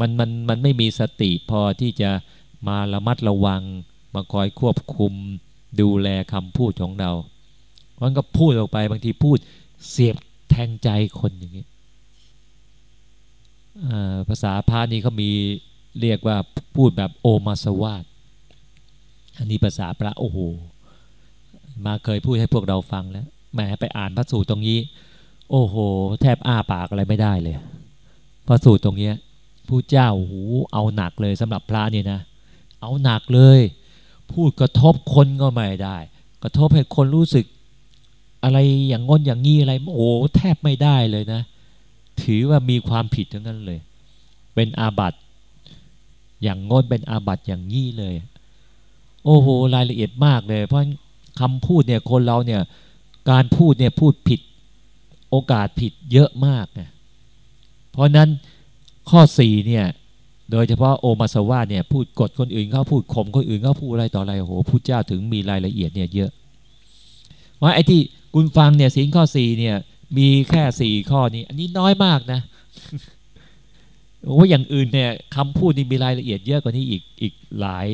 มันมันมันไม่มีสติพอที่จะมาระมัดระวัง มาคอยควบคุม ดูแลคำพูดของเรามันก็พูดออกไปบางทีพูดเสียบแทงใจคนอย่างนี้ภาษาพานี้เขามีเรียกว่าพูดแบบโอมาสวาดอันนี้ภาษาพระโอ้โห มาเคยพูดให้พวกเราฟังแล้วแหมไปอ่านพระสูตรตรงนี้ โอ้โห แทบอ้าปากอะไรไม่ได้เลยพระสูตรตรงนี้ ผู้เจ้าหูเอาหนักเลยสำหรับพระเนี่ยนะ เอาหนักเลย พูดกระทบคนก็ไม่ได้ กระทบให้คนรู้สึก อะไรอย่างงนอย่างงี้อะไรโอ้แทบไม่ได้เลยนะ ถือว่ามีความผิดทั้งนั้นเลย เป็นอาบัติอย่างงนเป็นอาบัติอย่างงี้เลย โอ้โหรายละเอียดมากเลย เพราะคำพูดเนี่ยคนเราเนี่ยการพูดเนี่ยพูดผิดโอกาสผิดเยอะมากนะเพราะนั้น ข้อสี่เนี่ยโดยเฉพาะโอมาสวาเนี่ยพูดกดคนอื่นเขาพูดข่มคนอื่นเขาพูดอะไรต่ออะไรโอ้โหพูดเจ้าถึงมีรายละเอียดเนี่ยเยอะว่าไอ้ที่คุณฟังเนี่ยสินข้อสี่เนี่ยมีแค่สี่ข้อนี้ อันนี้น้อยมากนะโอ้อย่างอื่นเนี่ยคำพูดนี่มีรายละเอียดเยอะกว่านี้อีกอีกหลาย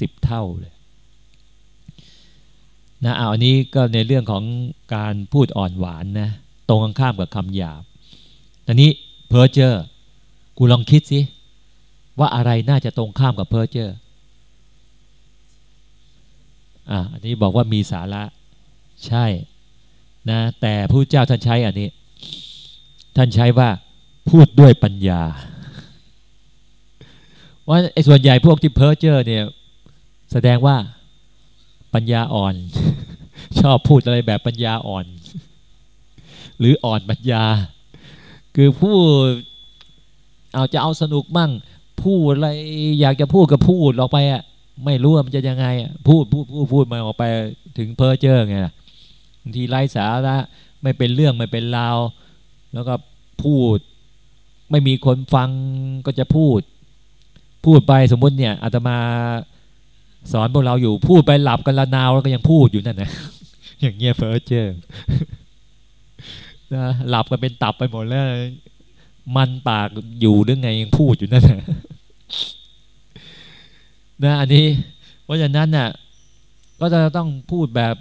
สิบเท่าเลยนะเอาอันนี้ก็ในเรื่องของการพูดอ่อนหวานนะตรงข้ามกับคำหยาบอันนี้เพอร์เจอร์ กูลองคิดสิ ว่าอะไรน่าจะตรงข้ามกับเพอร์เจอร์อะอันนี้บอกว่ามีสาระ ใช่นะแต่พุทธเจ้าท่านใช้อันนี้ ท่านใช้ว่าพูดด้วยปัญญา ว่าไอ้ส่วนใหญ่พวกที่เพ้อเจอเนี่ย แสดงว่าปัญญาอ่อน ชอบพูดอะไรแบบปัญญาอ่อน หรืออ่อนปัญญา คือพูด เอาจะเอาสนุกมั่ง พูดอะไรอยากจะพูดก็พูดออกไปอะไม่รู้มันจะยังไงอะพูดพูดพูดพูดมาออกไปถึงเพ้อเจ้อไงบางทีไร้สาระไม่เป็นเรื่องไม่เป็นราว แล้วก็พูด ไม่มีคนฟังก็จะพูด พูดไปสมมติเนี่ยอาตมาสอนพวกเราอยู่พูดไปหลับกันละนาวแล้วก็ยังพูดอยู่นั่นนะอย่างเงี้ยเพ้อเจ้อนะหลับกันเป็นตับไปหมดแล้ว มันปากอยู่หรือไงยังพูดอยู่นั่นนะนะอันนี้ เพราะฉะนั้นน่ะก็จะต้องพูดแบบ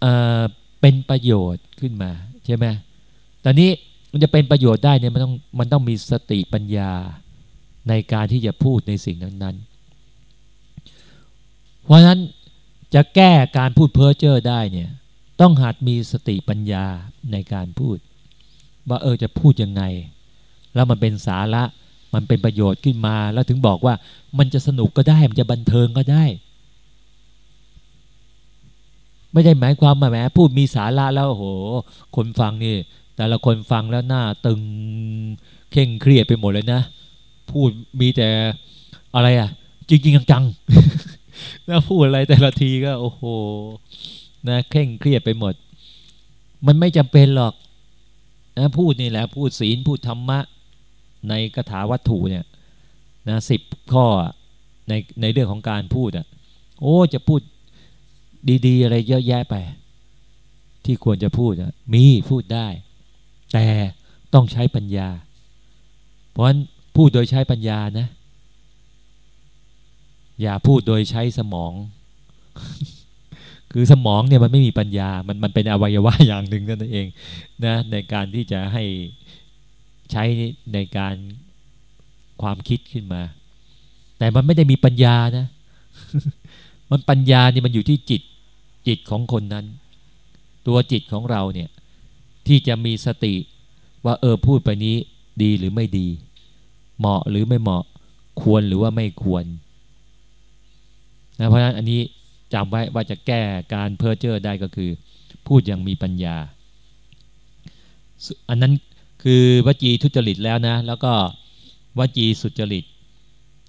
เเป็นประโยชน์ขึ้นมาใช่ไหมตอนนี้มันจะเป็นประโยชน์ได้เนี่ยมันต้องมันต้องมีสติปัญญาในการที่จะพูดในสิ่งนั้นๆ เพราะฉะนั้นจะแก้การพูดเพ้อเจ้อได้เนี่ยต้องหัดมีสติปัญญาในการพูด ว่าเออจะพูดยังไง แล้วมันเป็นสาระ มันเป็นประโยชน์ขึ้นมา แล้วถึงบอกว่ามันจะสนุกก็ได้ มันจะบันเทิงก็ได้ ไม่ได้หมายความมาแหมพูดมีสาระแล้วโอ้โห คนฟังนี่ แต่ละคนฟังแล้วหน้าตึงเข่งเครียดไปหมดเลยนะ พูดมีแต่อะไรอะจริงจริงจังๆแล้วพูดอะไรแต่ละทีก็โอ้โหนะเข่งเครียดไปหมด มันไม่จำเป็นหรอกนะพูดนี่แหละ พูดศีลพูดธรรมะ ในคาถาวัตถุเนี่ยนะสิบข้อในในเรื่องของการพูดอะโอ้จะพูดดีๆ อะไรเยอะแยะไป ที่ควรจะพูดอะมีพูดได้ แต่ต้องใช้ปัญญา เพราะฉะนั้นพูดโดยใช้ปัญญานะ อย่าพูดโดยใช้สมอง คือสมองเนี่ยมันไม่มีปัญญา มันมันเป็นอวัยวะอย่างหนึ่งนั่นเองนะในการที่จะให้ ใช้ในการความคิดขึ้นมา แต่มันไม่ได้มีปัญญานะ มันปัญญานี่มันอยู่ที่จิตจิตของคนนั้น ตัวจิตของเราเนี่ยที่จะมีสติว่าเออพูดไปนี้ดีหรือไม่ดี เหมาะหรือไม่เหมาะควรหรือว่าไม่ควรนะเพราะฉะนั้นอันนี้จำไว้ว่าจะแก้การเพ้อเจ้อได้ก็คือ พูดอย่างมีปัญญา อันนั้น คือวจีทุจริตแล้วนะ แล้วก็วจีสุจริต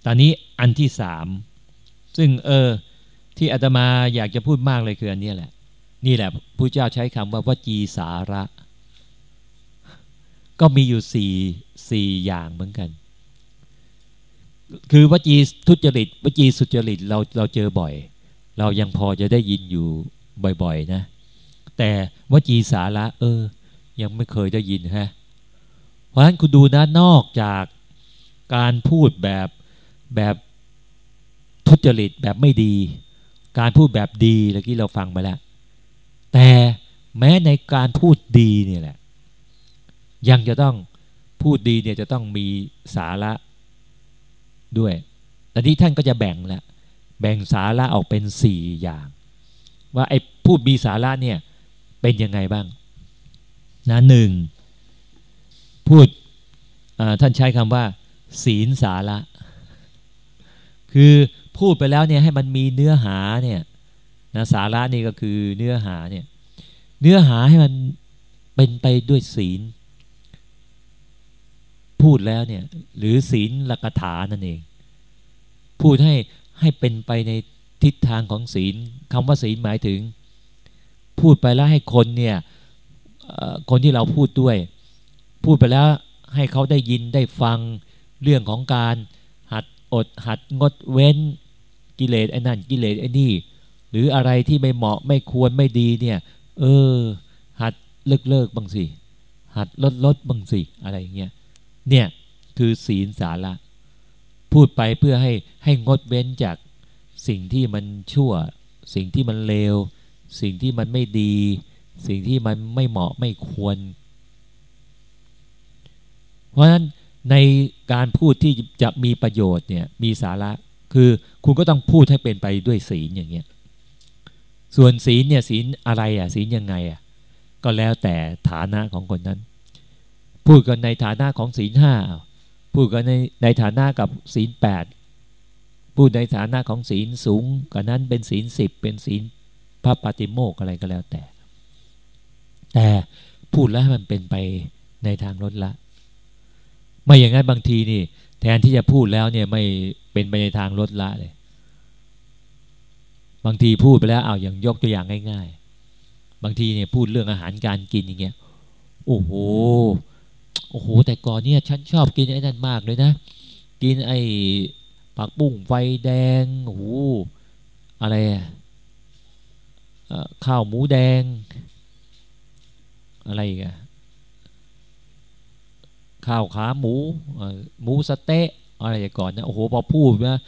ตอนนี้อันที่สามซึ่งเออที่อาตมาอยากจะพูดมากเลยคืออันนี้แหละ นี่แหละพระเจ้าใช้คำว่าวจีสาระ ก็มีอยู่สี่สี่อย่างเหมือนกัน คือวจีทุจริตวจีสุจริตเราเราเจอบ่อย เรายังพอจะได้ยินอยู่บ่อย ๆ นะ แต่วจีสาระ เออ ยังไม่เคยได้ยินฮะ เพราะฉะนั้นคุณดูนะนอกจากการพูดแบบแบบทุจริตแบบไม่ดี การพูดแบบดีเมื่อกี้เราฟังไปแล้ว แต่แม้ในการพูดดีเนี่ยแหละ ยังจะต้องพูดดีเนี่ยจะต้องมีสาระด้วยแต่นี้ท่านก็จะแบ่งละแบ่งสาระออกเป็นสี่อย่าง ว่าไอ้พูดมีสาระเนี่ยเป็นยังไงบ้างนะหนึ่ง พูดท่านใช้คำว่า ศีลสาระ คือพูดไปแล้วเนี่ยให้มันมีเนื้อหาเนี่ยนะสาระนี่ก็คือเนื้อหาเนี่ยเนื้อหาให้มันเป็นไปด้วยศีล พูดแล้วเนี่ยหรือศีลลักถานั่นเอง พูดให้ให้เป็นไปในทิศทางของศีลคำว่าศีลหมายถึง พูดไปแล้วให้คนเนี่ยคนที่เราพูดด้วย พูดไปแล้วให้เขาได้ยินได้ฟังเรื่องของการหัดอดหัดงดเว้นกิเลสไอ้นั่นกิเลสไอ้นี่ หรืออะไรที่ไม่เหมาะไม่ควรไม่ดีเนี่ย เออ หัดเลิกเลิกบางสิหัดลดลดบางสิอะไรเงี้ยเนี่ยคือศีลสาระพูดไปเพื่อให้ให้งดเว้นจากสิ่งที่มันชั่ว สิ่งที่มันเลว สิ่งที่มันไม่ดี สิ่งที่มันไม่เหมาะไม่ควร เพราะฉะนั้นในการพูดที่จะมีประโยชน์เนี่ยมีสาระคือคุณก็ต้องพูดให้เป็นไปด้วยศีลอย่างเงี้ยส่วนศีลเนี่ยศีลอะไรอะศีลยังไงอะก็แล้วแต่ฐานะของคนนั้น พูดกันในฐานะของศีลห้าพูดกันในในฐานะกับศีลแปดพูดในฐานะของศีลสูงกว่านั้นเป็นศีลสิบเป็นศีลพระปฏิโมกอะไรก็แล้วแต่ แต่พูดแล้วมันเป็นไปในทางลดละ ไม่อย่างนั้นบางทีนี่ แทนที่จะพูดแล้วเนี่ยไม่เป็นไปในทางลดละเลย บางทีพูดไปแล้วเอาอย่างยกตัวอย่างง่าย ๆ บางทีเนี่ยพูดเรื่องอาหารการกินอย่างเงี้ยโอ้โหโอ้โห แต่ก่อนเนี่ยฉันชอบกินไอ้นั่นมากเลยนะ กินไอ้ผักบุ้งไฟแดงโอ้โหอะไรอะข้าวหมูแดง อะไรกัน ข้าวขาหมูหมูสเต๊ะอะไรอย่างก่อนนะโอ้โหพอพูดนะ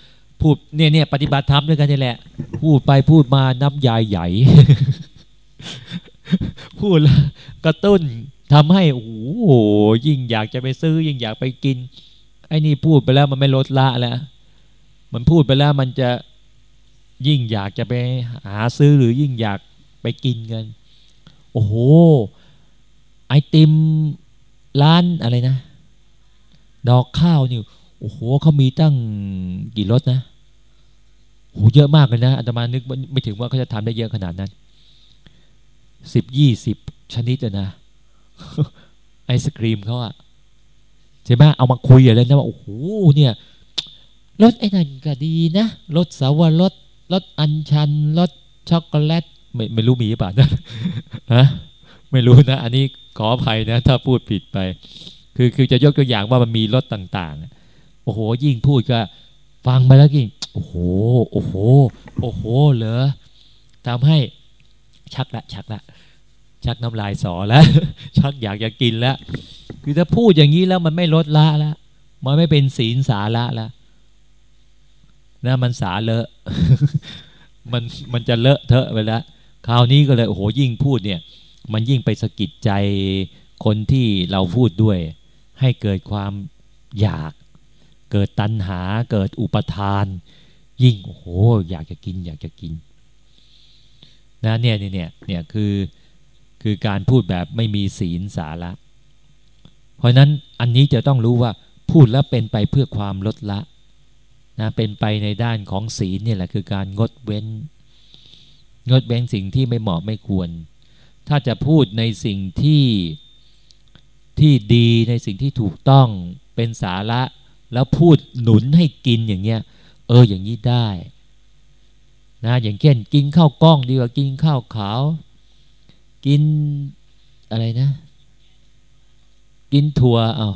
พูดเนี่ยเนี่ยปฏิบัติธรรมด้วยกันนี่แหละ พูดไปพูดมาน้ำยายใหญ่ พูดแล้วกระตุ้นทำให้โอ้โหยิ่งอยากจะไปซื้อ ยิ่งอยากไปกิน ไอ้นี่พูดไปแล้วมันไม่ลดละแล้วมันพูดไปแล้วมันจะยิ่งอยากจะไปหาซื้อหรือยิ่งอยากไปกินกัน โอ้โห ไอติม ร้านอะไรนะ ดอกข้าวนี่โอ้โหเขามีตั้งกี่รสนะโหเยอะมากเลยนะอาตมานึกไม่ถึงว่าเขาจะทำได้เยอะขนาดนั้นสิบยี่สิบชนิดนะไอศครีมเขาอะใช่ไหมเอามาคุยอะไรนะว่าโอ้โหเนี่ยรสไอ้นั่นก็ดีนะรสสาวรสรสอัญชันรสช็อกโกแลตไม่ไม่รู้มีหรือเปล่านะฮะไม่รู้นะ อันนี้ ขออภัยนะ ถ้าพูดผิดไป คือคือจะยกตัวอย่างว่ามันมีรสต่างๆ โอ้โห ยิ่งพูดก็ ฟังไปแล้วยิ่งโอ้โห โอ้โห โอ้โห เหรอทำให้ชักละ ชักละ ชักน้ำลายสอแล้ว ชักอยากจะกินแล้ว คือถ้าพูดอย่างนี้แล้วมันไม่ลดละแล้วมันไม่เป็นศีลสาระแล้วนะมันสาเลอะมันมันจะเลอะเทอะไปแล้วคราวนี้ก็เลยโอ้โหยิ่งพูดเนี่ย มันยิ่งไปสะกิดใจคนที่เราพูดด้วย ให้เกิดความอยาก เกิดตัณหาเกิดอุปทาน ยิ่งโอ้โหอยากจะกินอยากจะกินนะเนี่ยเนี่ยเนี่ยคือคือการพูดแบบไม่มีศีลสาระ เพราะนั้นอันนี้จะต้องรู้ว่าพูดแล้วเป็นไปเพื่อความลดละนะเป็นไปในด้านของศีลเนี่ยแหละคือการงดเว้น งดเว้นสิ่งที่ไม่เหมาะไม่ควร ถ้าจะพูดในสิ่งที่ที่ดีในสิ่งที่ถูกต้องเป็นสาระ แล้วพูดหนุนให้กินอย่างเงี้ย เอออย่างนี้ได้นะอย่างเช่นกินข้าวกล้องดีกว่ากินข้าวขาว กินอะไรนะ กินถั่วเอา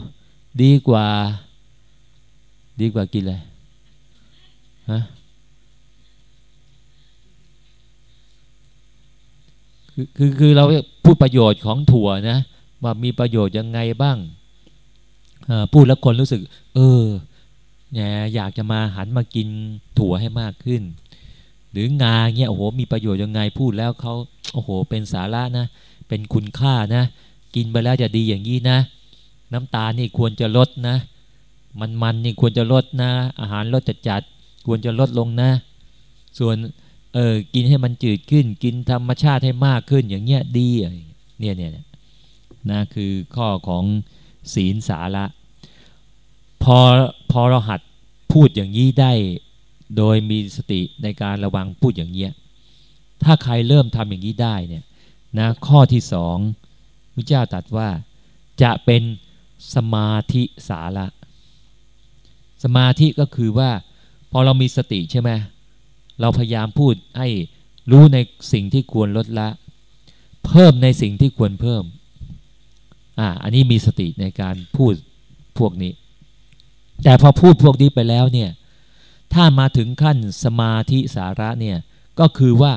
ดีกว่า ดีกว่ากินอะไรฮะ คือคือเราพูดประโยชน์ของถั่วนะว่ามีประโยชน์ยังไงบ้างพูดแล้วคนรู้สึก เออเนี่ยอยากจะมาหันมากินถั่วให้มากขึ้น หรืองาเงี้ยโอ้โหมีประโยชน์ยังไงพูดแล้วเขาโอ้โห เป็นสาระนะ เป็นคุณค่านะ กินไปแล้วจะดีอย่างนี้นะ น้ำตาลนี่ควรจะลดนะ มันมันนี่ควรจะลดนะ อาหารลดจัดจัดควรจะลดลงนะ ส่วน เออกินให้มันจืดขึ้น กินธรรมชาติให้มากขึ้นอย่างเงี้ยดีเนี่ยเนี่ยนะคือข้อของศีลสาระพอพอเราหัดพูดอย่างนี้ได้โดยมีสติในการระวังพูดอย่างเงี้ยถ้าใครเริ่มทำอย่างนี้ได้เนี่ยนะข้อที่สองพระเจ้าตรัสว่าจะเป็นสมาธิสาระ สมาธิก็คือว่า พอเรามีสติใช่ไหม เราพยายามพูดให้รู้ในสิ่งที่ควรลดละ เพิ่มในสิ่งที่ควรเพิ่มอ่าอันนี้มีสติในการพูดพวกนี้ แต่พอพูดพวกนี้ไปแล้วเนี่ยถ้ามาถึงขั้นสมาธิสาระเนี่ยก็คือว่า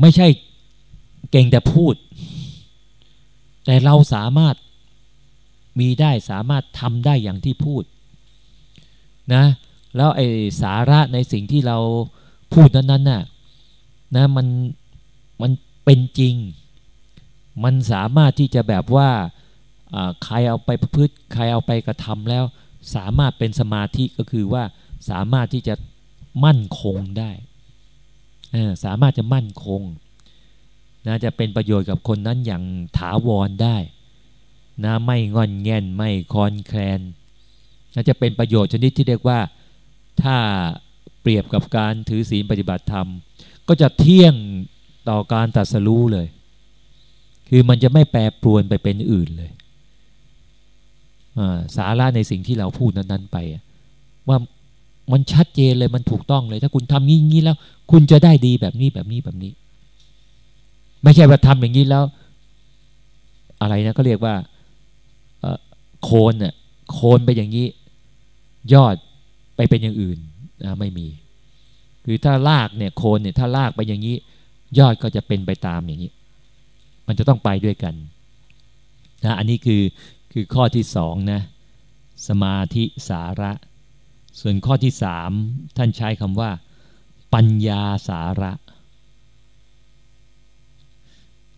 ไม่ใช่เก่งแต่พูด แต่เราสามารถมีได้สามารถทำได้อย่างที่พูดนะ แล้วไอ้สาระในสิ่งที่เราพูดนั้นๆน่ะนะมันมันเป็นจริง มันสามารถที่จะแบบว่าใครเอาไปพฤติใครเอาไปกระทำแล้ว สามารถเป็นสมาธิก็คือว่าสามารถที่จะมั่นคงได้สามารถจะมั่นคงนะจะเป็นประโยชน์กับคนนั้นอย่างถาวรได้นะไม่งอนแง่นไม่คอนแคลนนะจะเป็นประโยชน์ชนิดที่เรียกว่า ถ้าเปรียบกับการถือศีลปฏิบัติธรรม ก็จะเที่ยงต่อการตัดสรู้เลย คือมันจะไม่แปรปรวนไปเป็นอื่นเลยสาระในสิ่งที่เราพูดนั้นๆไป ว่ามันชัดเจนเลยมันถูกต้องเลย ถ้าคุณทำงี้งี้แล้ว คุณจะได้ดีแบบนี้แบบนี้แบบนี้ ไม่ใช่ว่าทำอย่างนี้แล้ว อะไรนะก็เรียกว่าโคนเน่ยโคนไปอย่างนี้ ยอด เป็นอย่างอื่นนะไม่มี คือถ้าลากเนี่ยโคนเนี่ยถ้าลากไปอย่างนี้ ยอดก็จะเป็นไปตามอย่างนี้ มันจะต้องไปด้วยกันนะอันนี้คือคือข้อที่สองนะสมาธิสาระ ส่วนข้อที่สามท่านใช้คำว่า ปัญญาสาระ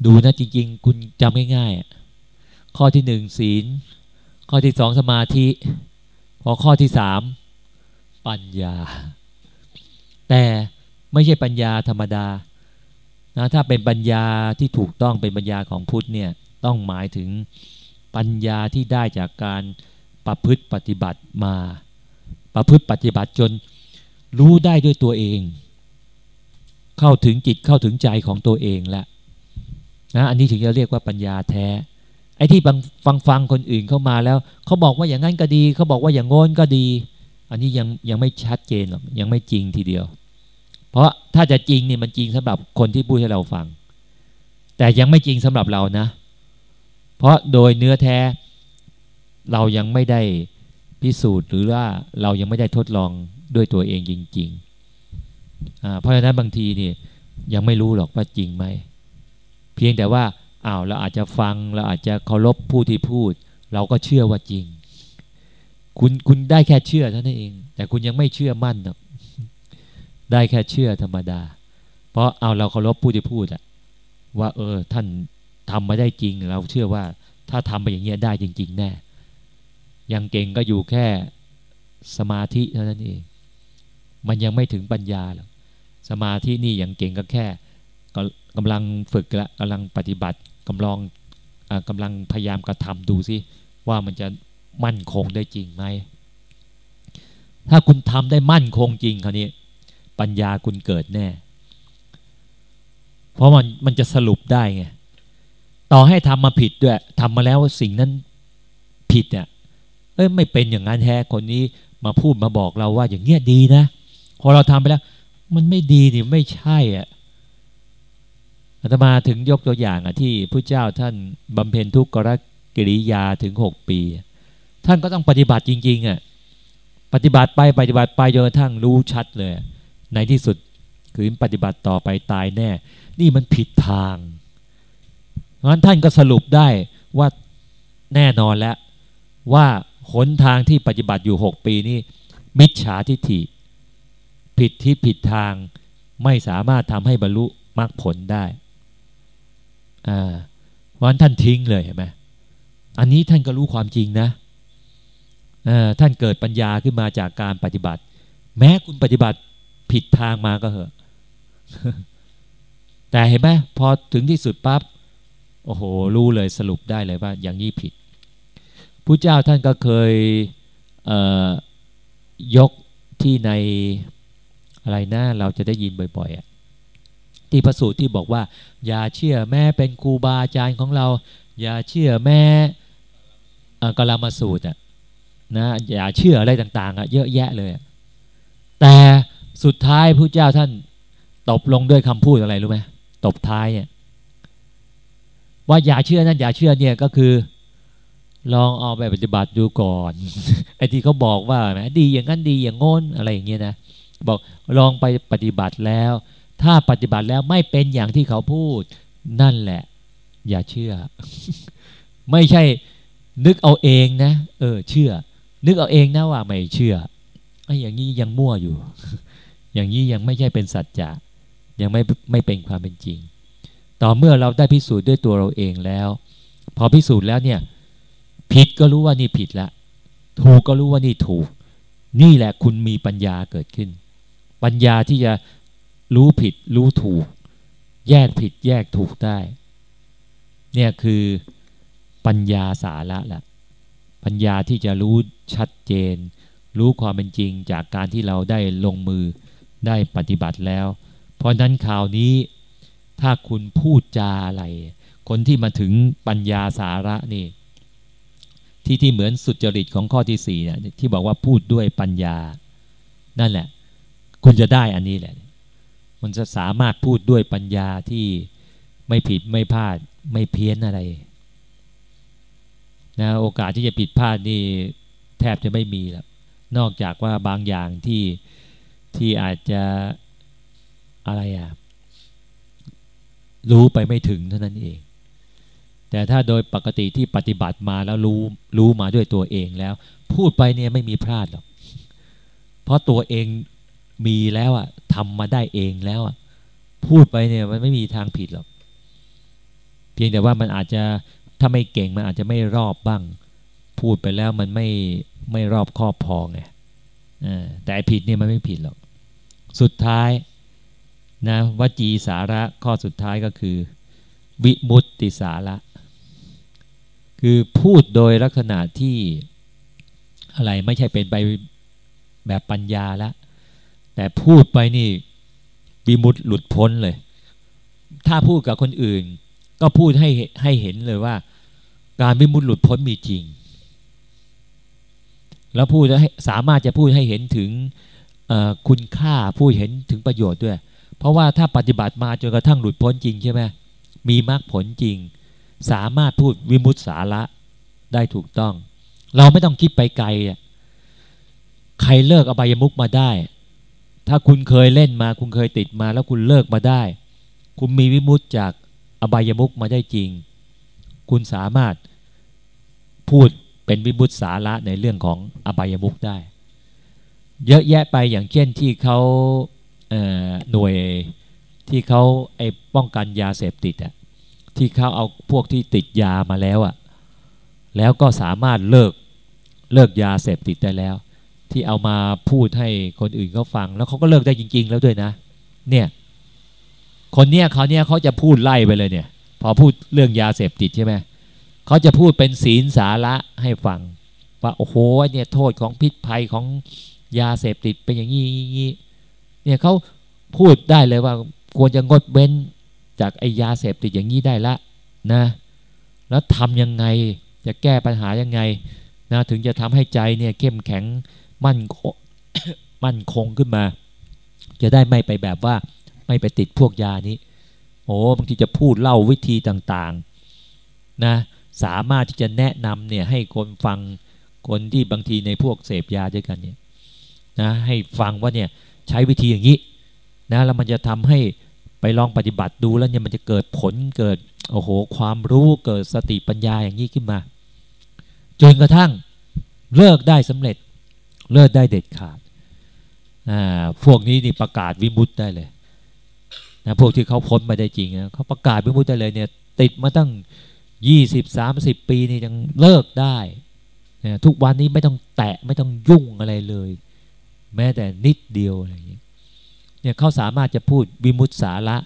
ดูนะจริงๆ คุณจำง่ายๆ ข้อที่หนึ่งศีล ข้อที่สองสมาธิ พอข้อที่สาม ปัญญา แต่ไม่ใช่ปัญญาธรรมดานะถ้าเป็นปัญญาที่ถูกต้องเป็นปัญญาของพุทธเนี่ยต้องหมายถึงปัญญาที่ได้จากการประพฤติปฏิบัติมา ประพฤติปฏิบัติจนรู้ได้ด้วยตัวเอง เข้าถึงจิตเข้าถึงใจของตัวเองแล้วนะอันนี้ถึงจะเรียกว่าปัญญาแท้ไอ้ที่ฟังฟังคนอื่นเข้ามาแล้วเขาบอกว่าอย่างนั้นก็ดีเขาบอกว่าอย่างโน้นก็ดี อันนี้ยังยังไม่ชัดเจนหรอกยังไม่จริงทีเดียว เพราะถ้าจะจริงเนี่ยมันจริงสำหรับคนที่พูดให้เราฟัง แต่ยังไม่จริงสำหรับเรานะ เพราะโดยเนื้อแท้ เรายังไม่ได้พิสูจน์หรือว่าเรายังไม่ได้ทดลองด้วยตัวเองจริงๆเพราะฉะนั้นบางทีเนี่ยยังไม่รู้หรอกว่าจริงไหม เพียงแต่ว่าอ้าวเราอาจจะฟังเราอาจจะเคารพผู้ที่พูด เราก็เชื่อว่าจริง คุณคุณได้แค่เชื่อเท่านั้นเอง แต่คุณยังไม่เชื่อมั่นหรอกได้แค่เชื่อธรรมดา เพราะเอาเราเคารพผู้ที่พูดอะว่า เออ ท่านทำมาได้จริง เราเชื่อว่า ถ้าทำไปอย่างเงี้ยได้จริง ๆ แน่ยังเก่งก็อยู่แค่สมาธิเท่านั้นเอง มันยังไม่ถึงปัญญาหรอกสมาธินี่ยังเก่งก็แค่กำลังฝึกละกำลังปฏิบัติกำลังกำลังพยายามกระทำดูสิว่ามันจะ มั่นคงได้จริงไหม ถ้าคุณทำได้มั่นคงจริงคราวนี้ ปัญญาคุณเกิดแน่ เพราะมันมันจะสรุปได้ไง ต่อให้ทำมาผิดด้วยทำมาแล้วสิ่งนั้นผิดเนี่ยเอ้ยไม่เป็นอย่างนั้นแท้คนนี้มาพูดมาบอกเราว่าอย่างเงี้ยดีนะ พอเราทำไปแล้ว มันไม่ดีนี่ไม่ใช่อะอาตมาถึงยกตัวอย่างอะที่พระเจ้าท่านบำเพ็ญทุกขกิริยาถึงหกปี ท่านก็ต้องปฏิบัติจริงๆอะปฏิบัติไปปฏิบัติไปจนกระทั่งรู้ชัดเลย ในที่สุดคือปฏิบัติต่อไปตายแน่ นี่มันผิดทางเพราะฉะนั้นท่านก็สรุปได้ว่าแน่นอนแล้ว ว่าหนทางที่ปฏิบัติอยู่หกปีนี่มิจฉาทิฏฐิ ผิดที่ผิดทางไม่สามารถทำให้บรรลุมรรคผลได้อ่าเพราะฉะนั้นท่านทิ้งเลยเห็นไหมอันนี้ท่านก็รู้ความจริงนะ ท่านเกิดปัญญาขึ้นมาจากการปฏิบัติ แม้คุณปฏิบัติผิดทางมาก็เหอะ แต่เห็นไหมพอถึงที่สุดปั๊บโอ้โห รู้เลยสรุปได้เลยว่า อย่างนี้ผิดพระเจ้าท่านก็เคยเยกที่ในอะไรนะเราจะได้ยินบ่อยๆที่พระสูตรที่บอกว่า อย่าเชื่อแม่เป็นครูบาอาจารย์ของเรา อย่าเชื่อแม่กลามาสูตรอะ นะอย่าเชื่ออะไรต่างๆอะเยอะแยะเลย แต่สุดท้ายพระเจ้าท่านตบลงด้วยคำพูดอะไรรู้ไหมตบท้ายเนี่ยว่าอย่าเชื่อนั่นอย่าเชื่อเนี่ยก็คือ ลองเอาไปปฏิบัติดูก่อนไอ้ที่เขาบอกว่าแหมดีอย่างนั้นดีอย่างงน้นอะไรอย่างเงี้ยนะบอกลองไปปฏิบัติแล้ว ถ้าปฏิบัติแล้วไม่เป็นอย่างที่เขาพูด นั่นแหละ อย่าเชื่อ ไม่ใช่นึกเอาเองนะ เออ เชื่อ นึกเอาเองนะว่าไม่เชื่อไอ้อย่างนี้ยังมั่วอยู่ อย่างนี้ยังไม่ใช่เป็นสัจจะยังไม่ไม่เป็นความเป็นจริง ต่อเมื่อเราได้พิสูจน์ด้วยตัวเราเองแล้ว พอพิสูจน์แล้วเนี่ย ผิดก็รู้ว่านี่ผิดละ ถูกก็รู้ว่านี่ถูก นี่แหละคุณมีปัญญาเกิดขึ้น ปัญญาที่จะรู้ผิดรู้ถูก แยกผิดแยกถูกได้ เนี่ยคือปัญญาสาระละ ปัญญาที่จะรู้ชัดเจน รู้ความเป็นจริงจากการที่เราได้ลงมือได้ปฏิบัติแล้ว เพราะนั้นข่าวนี้ถ้าคุณพูดจาอะไร คนที่มาถึงปัญญาสาระนี่ที่ที่เหมือนสุจริตของข้อที่สี่เนี่ยที่บอกว่าพูดด้วยปัญญา นั่นแหละ คุณจะได้อันนี้แหละ มันจะสามารถพูดด้วยปัญญาที่ไม่ผิดไม่พลาดไม่เพี้ยนอะไร นะโอกาสที่จะผิดพลาดนี่แทบจะไม่มีแล้วนอกจากว่าบางอย่างที่ที่อาจจะอะไรอะรู้ไปไม่ถึงเท่านั้นเอง แต่ถ้าโดยปกติที่ปฏิบัติมาแล้วรู้รู้มาด้วยตัวเองแล้ว พูดไปเนี่ยไม่มีพลาดหรอก เพราะตัวเองมีแล้วอะทำมาได้เองแล้วอะพูดไปเนี่ยมันไม่มีทางผิดหรอก เพียงแต่ว่ามันอาจจะ ถ้าไม่เก่งมันอาจจะไม่รอบบ้าง พูดไปแล้วมันไม่ไม่รอบครอบพอไงแต่ผิดเนี่ยมันไม่ผิดหรอก สุดท้ายนะวจีสาระข้อสุดท้ายก็คือ วิมุตติสาระ คือพูดโดยลักษณะที่อะไรไม่ใช่เป็นไปแบบปัญญาละ แต่พูดไปนี่วิมุตหลุดพ้นเลย ถ้าพูดกับคนอื่น ก็พูดให้ให้เห็นเลยว่า การวิมุตหลุดพ้นมีจริง แล้วพูดให้สามารถจะพูดให้เห็นถึงคุณค่าพูดเห็นถึงประโยชน์ด้วย เพราะว่าถ้าปฏิบัติมาจนกระทั่งหลุดพ้นจริงใช่ไหมมีมรรคผลจริง สามารถพูดวิมุตสาระได้ถูกต้อง เราไม่ต้องคิดไปไกลใครเลิกอบายมุกมาได้ ถ้าคุณเคยเล่นมา คุณเคยติดมาแล้วคุณเลิกมาได้ คุณมีวิมุตจาก อบายมุกมาได้จริง คุณสามารถพูดเป็นวิมุตสาระในเรื่องของอบายมุกได้ เยอะแยะไปอย่างเช่นที่เขาหน่วยที่เขาไอ้ป้องกันยาเสพติดอะที่เขาเอาพวกที่ติดยามาแล้วอะแล้วก็สามารถเลิกเลิกยาเสพติดได้แล้ว ที่เอามาพูดให้คนอื่นเขาฟัง แล้วเขาก็เลิกได้จริง ๆ แล้วด้วยนะ เนี่ย คนเนี้ยเขาเนี้ยเขาจะพูดไล่ไปเลยเนี่ย พอพูดเรื่องยาเสพติดใช่ไหมเขาจะพูดเป็นศีลสาระให้ฟัง ว่าโอ้โหเนี่ยโทษของพิษภัยของยาเสพติดเป็นอย่างนี้เนี่ยเขาพูดได้เลยว่าควรจะงดเว้นจากไอ้ยาเสพติดอย่างนี้ได้ละนะ แล้วทำยังไงจะแก้ปัญหายังไงนะถึงจะทำให้ใจเนี่ยเข้มแข็งมั่นมั่นคงขึ้นมา จะได้ไม่ไปแบบว่า ไม่ไปติดพวกยานี้โอ้บางทีจะพูดเล่าวิธีต่างๆนะสามารถที่จะแนะนำเนี่ยให้คนฟังคนที่บางทีในพวกเสพยาด้วยกันเนี่ยนะให้ฟังว่าเนี่ยใช้วิธีอย่างนี้นะแล้วมันจะทำให้ไปลองปฏิบัติดูแล้วเนี่ยมันจะเกิดผลเกิดโอ้โหความรู้เกิดสติปัญญาอย่างนี้ขึ้นมาจนกระทั่งเลิกได้สำเร็จ เลิกได้เด็ดขาดอ่าพวกนี้นี่ประกาศวิมุตได้เลย นะพวกที่เขาพ้นมาได้จริงนะเขาประกาศวิมุตได้เลยเนี่ยติดมาตั้งยี่สิบสามสิบปีนี่ยังเลิกได้นะทุกวันนี้ไม่ต้องแตะไม่ต้องยุ่งอะไรเลย แม้แต่นิดเดียวอะไรอย่างเงี้ยเนี่ยเขาสามารถจะพูดวิมุตสาระ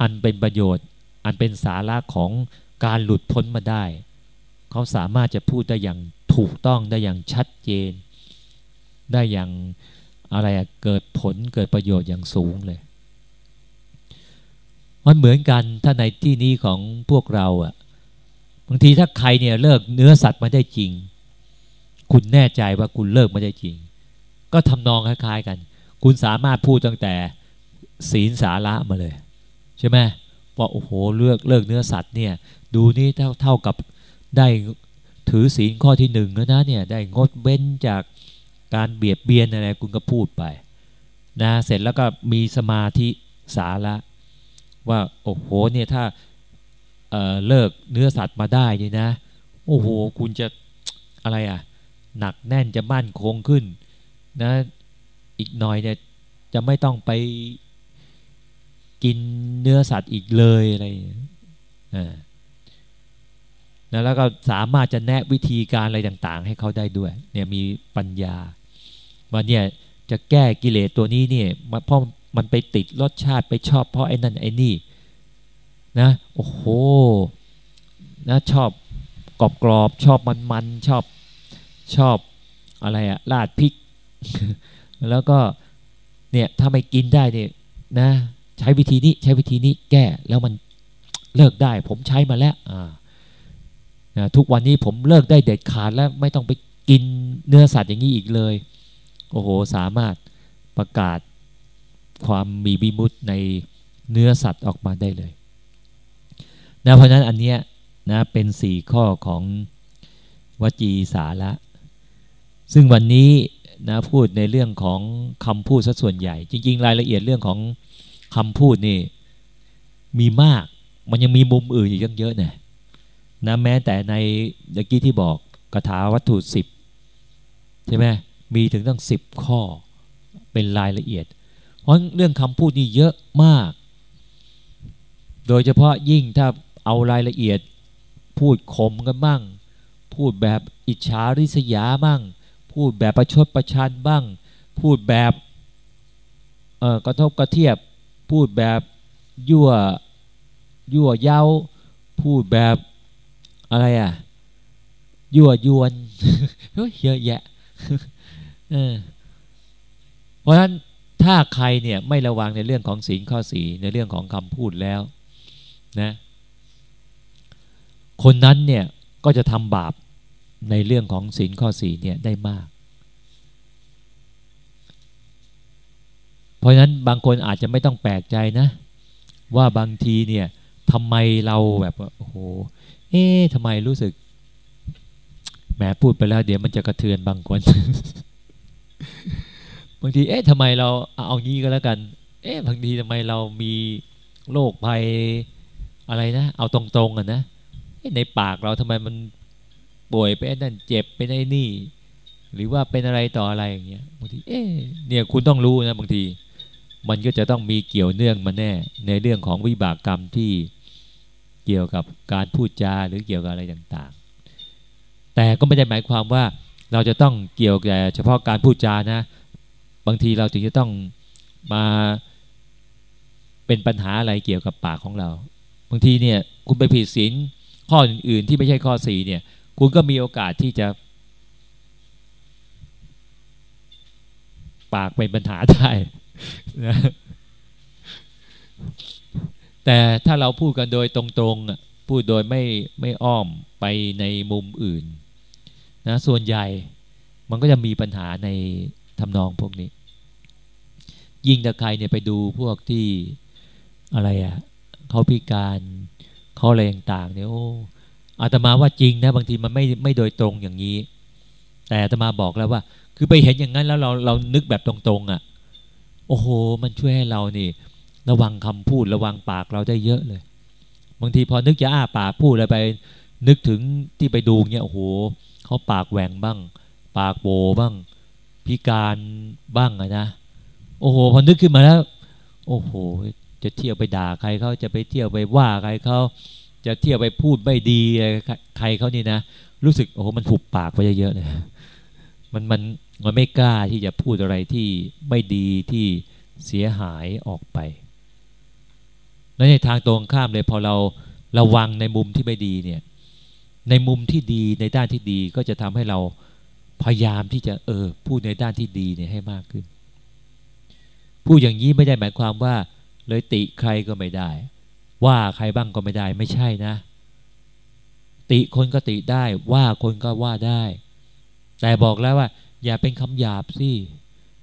อันเป็นประโยชน์ อันเป็นสาระของการหลุดพ้นมาได้ เขาสามารถจะพูดได้อย่างถูกต้องได้อย่างชัดเจน ได้อย่างอะไรเกิดผลเกิดประโยชน์อย่างสูงเลย มันเหมือนกันถ้าในที่นี้ของพวกเราอะบางทีถ้าใครเนี่ยเลิกเนื้อสัตว์มาได้จริง คุณแน่ใจว่าคุณเลิกมาได้จริง ก็ทำนองคล้ายๆกัน คุณสามารถพูดตั้งแต่ศีลสาระมาเลย ใช่ไหมว่าโอ้โหเลิกเลิกเนื้อสัตว์เนี่ยดูนี่เท่าเท่ากับได้ถือศีลข้อที่หนึ่งแล้วนะเนี่ยได้งดเว้นจากการเบียดเบียนอะไรคุณก็พูดไปนะเสร็จแล้วก็มีสมาธิสาระ ว่าโอ้โหเนี่ยถ้าเเลิกเนื้อสัตว์มาได้นี่นะ โอ้โหคุณจะอะไรอะหนักแน่นจะมั่นคงขึ้นนะอีกหน่อยเนี่ยจะไม่ต้องไปกินเนื้อสัตว์อีกเลยอะไรอ่านะแล้วก็สามารถจะแนะวิธีการอะไรต่างๆ ให้เขาได้ด้วยเนี่ยมีปัญญาว่าเนี่ยจะแก้กิเลสตัวนี้เนี่ยเพราะ มันไปติดรสชาติไปชอบเพราะไอ้นั่นไอ้นี่นะโอ้โหนะชอบกรอบกรอบชอบมันมันชอบชอบอะไรอะลาดพริก แล้วก็เนี่ยถ้าไม่กินได้เนี่ยนะใช้วิธีนี้ใช้วิธีนี้แก้แล้วมันเลิกได้ผมใช้มาแล้วอ่านะทุกวันนี้ผมเลิกได้เด็ดขาดแล้วไม่ต้องไปกินเนื้อสัตว์อย่างนี้อีกเลย โอ้โห สามารถประกาศ ความมีบิมุตในเนื้อสัตว์ออกมาได้เลยนะเพราะนั้นอันเนี้ยนะเป็นสี่ข้อของวจีสาระ ซึ่งวันนี้นะพูดในเรื่องของคำพูดซะส่วนใหญ่ จริง ๆ รายละเอียดเรื่องของคำพูดนี่มีมากมันยังมีมุมอื่นอีกเยอะเนี่ยนะแม้แต่ในเมื่อกี้ที่บอกกถาวัตถุสิบใช่ไหมมีถึงตั้งสิบข้อเป็นรายละเอียด ราะเรื่องคำพูดนี่เยอะมาก โดยเฉพาะยิ่งถ้าเอารายละเอียดพูดคมกันบ้าง พูดแบบอิจฉาริษยาบ้าง พูดแบบประชดประชันบ้าง พูดแบบเออกระทบกระเทียบ พูดแบบยั่วยั่วเย้า พูดแบบอะไรอะยั่วยวนเยอะแยะเพราะฉะนั้น ถ้าใครเนี่ยไม่ระวังในเรื่องของศีลข้อสีในเรื่องของคำพูดแล้วนะคนนั้นเนี่ยก็จะทำบาปในเรื่องของศีลข้อสีเนี่ยได้มาก เพราะนั้นบางคนอาจจะไม่ต้องแปลกใจนะ ว่าบางทีเนี่ยทำไมเราแบบโอ้โหเอ๊ะทำไมรู้สึกแหมพูดไปแล้วเดี๋ยวมันจะกระเทือนบางคน บางทีเอ๊ะทำไมเราเอางี้ก็แล้วกัน เอ๊ะบางทีทำไมเรามีโรคภัยอะไรนะ เอาตรงๆอะนะในปากเราทำไมมันป่วยไปนั่นเจ็บไปในนี่ หรือว่าเป็นอะไรต่ออะไรอย่างเงี้ยบางทีเอ๊ะเนี่ยคุณต้องรู้นะบางที มันก็จะต้องมีเกี่ยวเนื่องมาแน่ ในเรื่องของวิบากกรรมที่เกี่ยวกับการพูดจาหรือเกี่ยวกับอะไรต่างๆ แต่ก็ไม่ได้หมายความว่าเราจะต้องเกี่ยวแต่เฉพาะการพูดจานะ บางทีเราถึงจะต้องมาเป็นปัญหาอะไรเกี่ยวกับปากของเรา บางทีเนี่ยคุณไปผิดศีลข้ออื่นๆที่ไม่ใช่ข้อสี่เนี่ย คุณก็มีโอกาสที่จะ ปากเป็นปัญหาได้นะแต่ถ้าเราพูดกันโดยตรงๆพูดโดยไม่ไม่อ้อมไปในมุมอื่นนะส่วนใหญ่มันก็จะมีปัญหาในทำนองพวกนี้ ยิ่งถ้าใครเนี่ยไปดูพวกที่อะไรอะ่ะเขาพิการเขาอะไรต่างๆเนี่ยโอ้อาตมาว่าจริงนะบางทีมันไม่ไม่โดยตรงอย่างนี้ แต่อาตมาบอกแล้วว่า คือไปเห็นอย่างนั้นแล้วเราเรานึกแบบตรงๆอะ่ะโอ้โห มันช่วยให้เรานี่ ระวังคำพูดระวังปากเราได้เยอะเลย บางทีพอนึกจะอ้าปากพูดอะไรไป นึกถึงที่ไปดูเนี่ยโอ้โหเขาปากแหว่งบ้าง ปากโบบ้าง พิการบ้างอะนะ โอ้โหพอนึกขึ้นมาแล้ว โอ้โห จะเที่ยวไปด่าใครเขาจะไปเที่ยวไปว่าใครเขาจะเที่ยวไปพูดไม่ดีใครเขานี่นะ รู้สึกโอ้โหมันผูกปากไปเยอะๆเลยมันมันมันไม่กล้าที่จะพูดอะไรที่ไม่ดีที่เสียหายออกไป แล้วในทางตรงข้ามเลยพอเราระวังในมุมที่ไม่ดีเนี่ย ในมุมที่ดีในด้านที่ดีก็จะทำให้เราพยายามที่จะเออพูดในด้านที่ดีเนี่ยให้มากขึ้น พูดอย่างนี้ไม่ได้หมายความว่า เลยติใครก็ไม่ได้ ว่าใครบ้างก็ไม่ได้ไม่ใช่นะ ติคนก็ติได้ ว่าคนก็ว่าได้ แต่บอกแล้วว่า อย่าเป็นคำหยาบสิ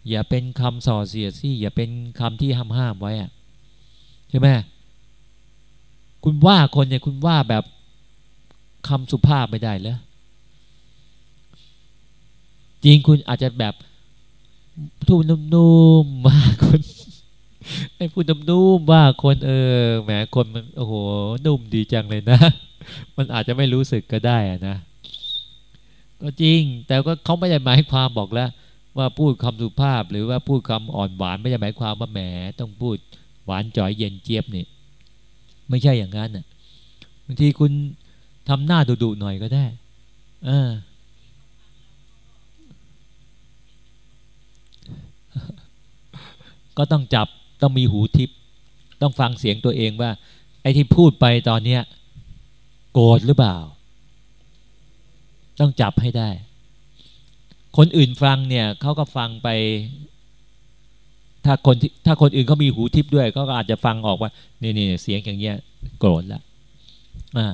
อย่าเป็นคำส่อเสียดสิอย่าเป็นคำที่ห้ามห้ามไว้อะใช่ไหมคุณว่าคนเนี่ยคุณว่าแบบคำสุภาพไม่ได้เลยจริงคุณอาจจะแบบ พูดนุ่มๆว่าคนไอ้พูดนุ่มๆว่าคนเออแหมคนมันโอ้โหนุ่มดีจังเลยนะ มันอาจจะไม่รู้สึกก็ได้นะก็จริง แต่ก็เขาไม่ได้หมายความบอกแล้ว ว่าพูดคำสุภาพหรือว่าพูดคำอ่อนหวานไม่ได้หมายความว่าแหมต้องพูดหวานจ่อยเย็นเจี๊ยบนี่ไม่ใช่อย่างนั้นน่ะบางทีคุณทำหน้าดุๆหน่อยก็ได้ เออ ก็ต้องจับต้องมีหูทิพต้องฟังเสียงตัวเองว่า ไอ้ที่พูดไปตอนเนี้ยโกรธหรือเปล่า ต้องจับให้ได้ คนอื่นฟังเนี่ยเขาก็ฟังไป ถ้าคนถ้าคนอื่นเขามีหูทิพด้วยก็อาจจะฟังออกว่านี่นี่เสียงอย่างเงี้ยโกรธละอ่า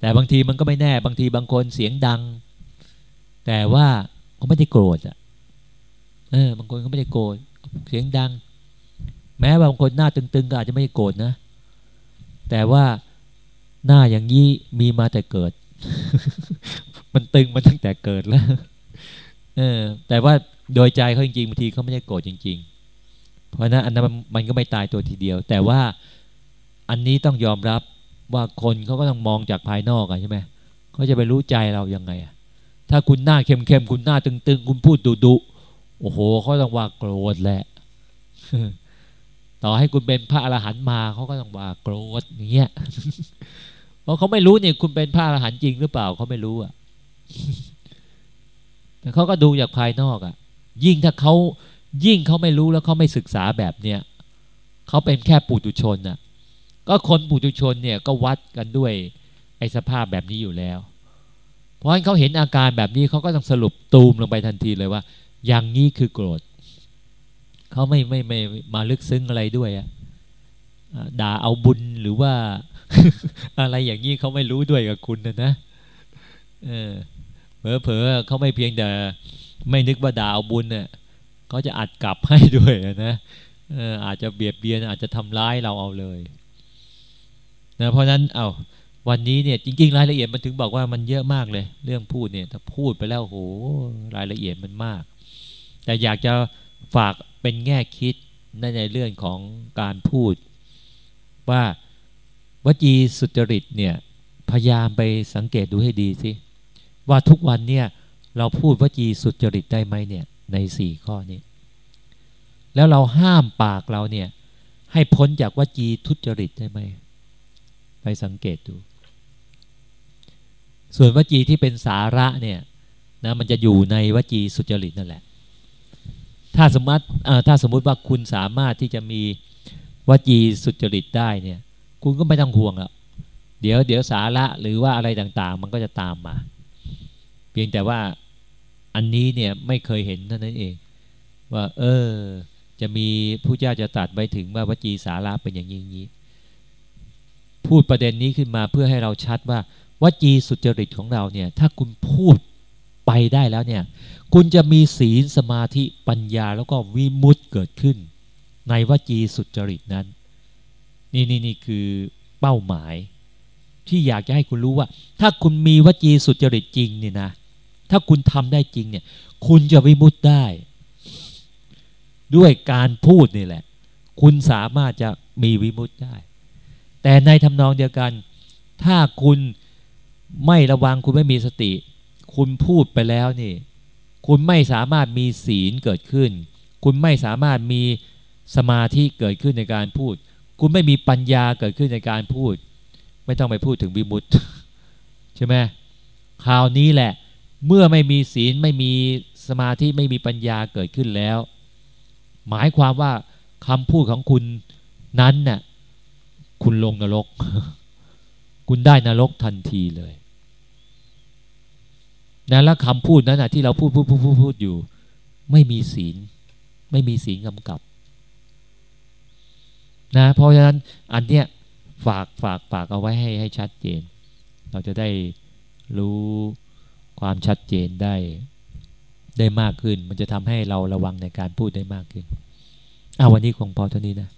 แต่บางทีมันก็ไม่แน่บางทีบางคนเสียงดัง แต่ว่าเขาไม่ได้โกรธอะเออบางคนเขาไม่ได้โกรธ เสียงดัง แม้บางคนหน้าตึงๆก็อาจจะไม่โกรธนะ แต่ว่าหน้าอย่างนี้มีมาแต่เกิด มันตึงมาตั้งแต่เกิดแล้วเออแต่ว่าโดยใจเขาจริงๆบางทีเขาไม่ได้โกรธจริง ๆ เพราะนั้นอันนั้นมันก็ไม่ตายตัวทีเดียว แต่ว่าอันนี้ต้องยอมรับว่าคนเขาก็ต้องมองจากภายนอกใช่ไหมเขาจะไปรู้ใจเรายังไง ถ้าคุณหน้าเข้มๆคุณหน้าตึงๆ คุณพูดดุๆ โอ้โหเขาต้องว่าโกรธแหละ ต่อให้คุณเป็นพระอรหันต์มาเขาก็ต้องว่าโกรธเงี้ยเพราะเขาไม่รู้เนี่ยคุณเป็นพระอรหันต์จริงหรือเปล่าเขาไม่รู้อะแต่เขาก็ดูจากภายนอกอะ ยิ่งถ้าเขายิ่งเขาไม่รู้แล้วเขาไม่ศึกษาแบบเนี้ยเขาเป็นแค่ปุถุชนอะ ก็คนปุถุชนเนี่ยก็วัดกันด้วยไอ้สภาพแบบนี้อยู่แล้ว เพราะฉะนั้นเขาเห็นอาการแบบนี้เขาก็ต้องสรุปตูมลงไปทันทีเลยว่า อย่างนี้คือโกรธเขาไม่ไม่ไม่มาลึกซึ้งอะไรด้วยอะด่าเอาบุญหรือว่าอะไรอย่างนี้เขาไม่รู้ด้วยกับคุณนะนะเออเผลอเผอเขาไม่เพียงแต่ไม่นึกว่าด่าเอาบุญเนี่ยเขาจะอัดกลับให้ด้วยนะเอออาจจะเบียดเบียนอาจจะทำร้ายเราเอาเลยนะเพราะนั้นเอาวันนี้เนี่ยจริง ๆ รายละเอียดมันถึงบอกว่ามันเยอะมากเลย เรื่องพูดเนี่ยถ้าพูดไปแล้วโหรายละเอียดมันมาก แต่อยากจะฝากเป็นแง่คิดในในเรื่องของการพูด ว่าวจีสุจริตเนี่ยพยายามไปสังเกตดูให้ดีสิว่าทุกวันเนี่ยเราพูดวจีสุจริตได้ไหมเนี่ยในสี่ข้อนี้ แล้วเราห้ามปากเราเนี่ยให้พ้นจากวจีทุจริตได้ไหมไปสังเกตดู ส่วนวจีที่เป็นสาระเนี่ยนะมันจะอยู่ในวจีสุจริตนั่นแหละ ถ้าสมมติถ้าสมมุติว่าคุณสามารถที่จะมีวจีสุจริตได้เนี่ย คุณก็ไม่ต้องห่วงแล้วเดี๋ยวเดี๋ยวสาระหรือว่าอะไรต่างๆ มันก็จะตามมา เพียงแต่ว่าอันนี้เนี่ยไม่เคยเห็นเท่านั้นเอง ว่า เออ จะมีผู้เจ้าจะตัดไปถึงว่าวจีสาระเป็นอย่างนี้พูดประเด็นนี้ขึ้นมาเพื่อให้เราชัดว่า วจีสุจริตของเราเนี่ย ถ้าคุณพูด ไปได้แล้วเนี่ย คุณจะมีศีลสมาธิปัญญาแล้วก็วิมุตต์เกิดขึ้น ในวจีสุจริตนั้น นี่นี่นี่คือเป้าหมาย ที่อยากจะให้คุณรู้ว่า ถ้าคุณมีวจีสุจริตจริงเนี่ยนะ ถ้าคุณทำได้จริงเนี่ย คุณจะวิมุตต์ได้ ด้วยการพูดนี่แหละ คุณสามารถจะมีวิมุตต์ได้ แต่ในทำนองเดียวกัน ถ้าคุณไม่ระวังคุณไม่มีสติ คุณพูดไปแล้วนี่ คุณไม่สามารถมีศีลเกิดขึ้น คุณไม่สามารถมีสมาธิเกิดขึ้นในการพูด คุณไม่มีปัญญาเกิดขึ้นในการพูด ไม่ต้องไปพูดถึงวิมุตติใช่ไหมคราวนี้แหละ เมื่อไม่มีศีลไม่มีสมาธิไม่มีปัญญาเกิดขึ้นแล้ว หมายความว่าคำพูดของคุณนั้นน่ะคุณลงนรก คุณได้นรกทันทีเลย นะแล้วคำพูดนั้นนะที่เราพูดพูดพูดพูดพูดอยู่ ไม่มีศีล ไม่มีศีลกำกับนะเพราะฉะนั้นอันเนี้ยฝากฝากฝากเอาไว้ให้ให้ชัดเจน เราจะได้รู้ความชัดเจนได้ได้มากขึ้น มันจะทำให้เราระวังในการพูดได้มากขึ้นอ้าวันนี้คงพอเท่านี้นะ